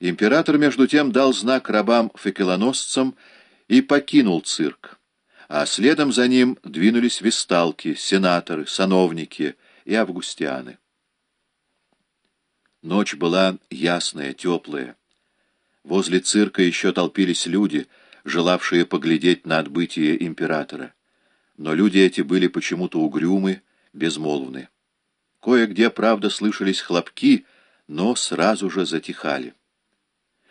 Император, между тем, дал знак рабам-факелоносцам и покинул цирк, а следом за ним двинулись весталки, сенаторы, сановники и августианы. Ночь была ясная, теплая. Возле цирка еще толпились люди, желавшие поглядеть на отбытие императора. Но люди эти были почему-то угрюмы, безмолвны. Кое-где, правда, слышались хлопки, но сразу же затихали.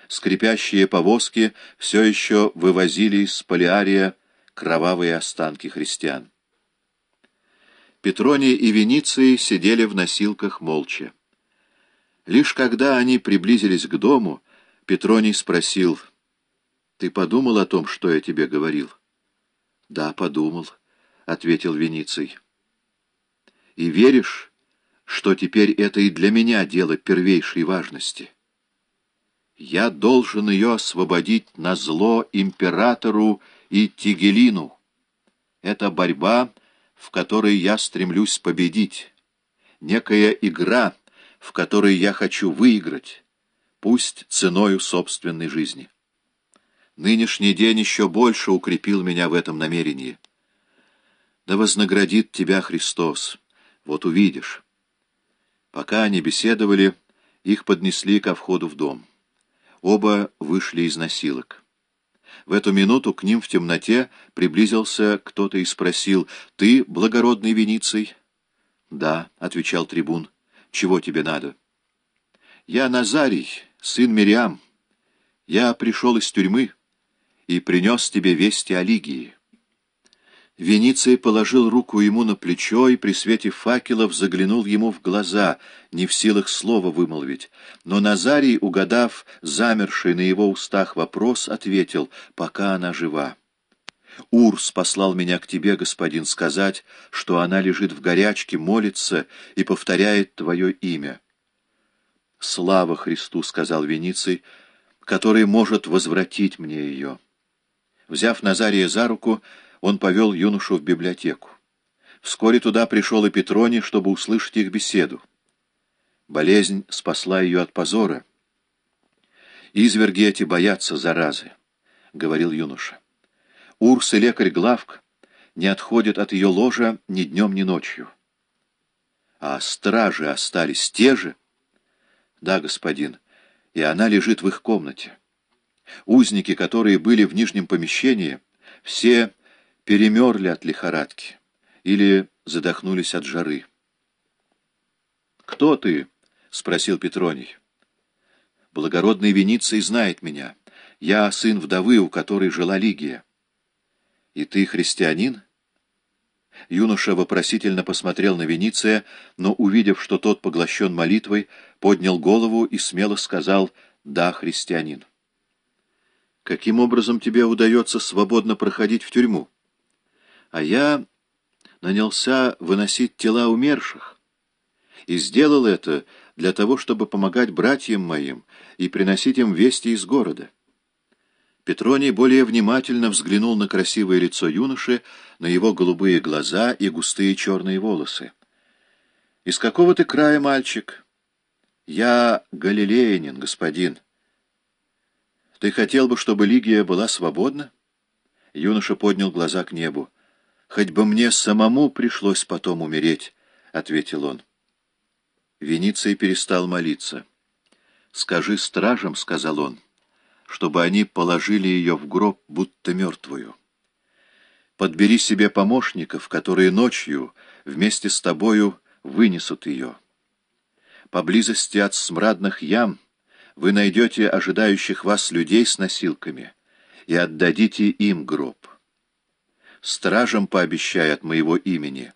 Скрипящие повозки все еще вывозили из Полиария кровавые останки христиан. Петроний и Вениций сидели в носилках молча. Лишь когда они приблизились к дому, Петроний спросил, «Ты подумал о том, что я тебе говорил?» «Да, подумал», — ответил Вениций. «И веришь, что теперь это и для меня дело первейшей важности. Я должен ее освободить на зло императору и Тигелину. Это борьба, в которой я стремлюсь победить, некая игра, в которой я хочу выиграть, пусть ценою собственной жизни. Нынешний день еще больше укрепил меня в этом намерении. Да вознаградит тебя Христос, вот увидишь». Пока они беседовали, их поднесли ко входу в дом. Оба вышли из носилок. В эту минуту к ним в темноте приблизился кто-то и спросил, «Ты благородный Вениций?» «Да», — отвечал трибун, — «чего тебе надо?» «Я Назарий, сын Мириам. Я пришел из тюрьмы и принес тебе вести о Лигии». Вениций положил руку ему на плечо и при свете факелов заглянул ему в глаза, не в силах слова вымолвить. Но Назарий, угадав замерший на его устах вопрос, ответил, «Пока она жива». «Урс послал меня к тебе, господин, сказать, что она лежит в горячке, молится и повторяет твое имя». «Слава Христу!» — сказал Вениций, — «который может возвратить мне ее». Взяв Назария за руку, он повел юношу в библиотеку. Вскоре туда пришел и Петроний, чтобы услышать их беседу. Болезнь спасла ее от позора. «Изверги эти боятся заразы», — говорил юноша. «Урс и лекарь Главк не отходят от ее ложа ни днем, ни ночью». «А стражи остались те же?» «Да, господин, и она лежит в их комнате. Узники, которые были в нижнем помещении, все перемерли от лихорадки или задохнулись от жары. «Кто ты?» — спросил Петроний. «Благородный Вениций знает меня. Я сын вдовы, у которой жила Лигия». «И ты христианин?» Юноша вопросительно посмотрел на Вениция, но, увидев, что тот поглощен молитвой, поднял голову и смело сказал «Да, христианин». «Каким образом тебе удается свободно проходить в тюрьму?» А я нанялся выносить тела умерших. И сделал это для того, чтобы помогать братьям моим и приносить им вести из города. Петроний более внимательно взглянул на красивое лицо юноши, на его голубые глаза и густые черные волосы. «Из какого ты края, мальчик?» «Я галилеянин, господин». «Ты хотел бы, чтобы Лигия была свободна?» Юноша поднял глаза к небу. «Хоть бы мне самому пришлось потом умереть», — ответил он. Вениций перестал молиться. «Скажи стражам», — сказал он, — «чтобы они положили ее в гроб, будто мертвую. Подбери себе помощников, которые ночью вместе с тобою вынесут ее. Поблизости от смрадных ям вы найдете ожидающих вас людей с носилками и отдадите им гроб» стражам пообещай от моего имени,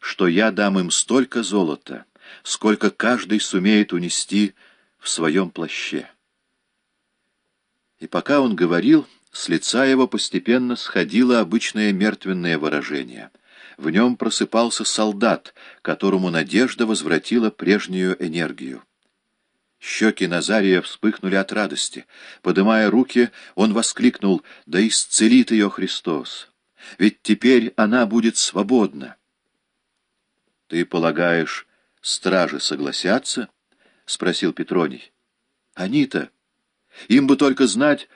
что я дам им столько золота, сколько каждый сумеет унести в своем плаще. И пока он говорил, с лица его постепенно сходило обычное мертвенное выражение. В нем просыпался солдат, которому надежда возвратила прежнюю энергию. Щеки Назария вспыхнули от радости. Подымая руки, он воскликнул «Да исцелит ее Христос!» Ведь теперь она будет свободна. — Ты полагаешь, стражи согласятся? — спросил Петроний. — Они-то... Им бы только знать,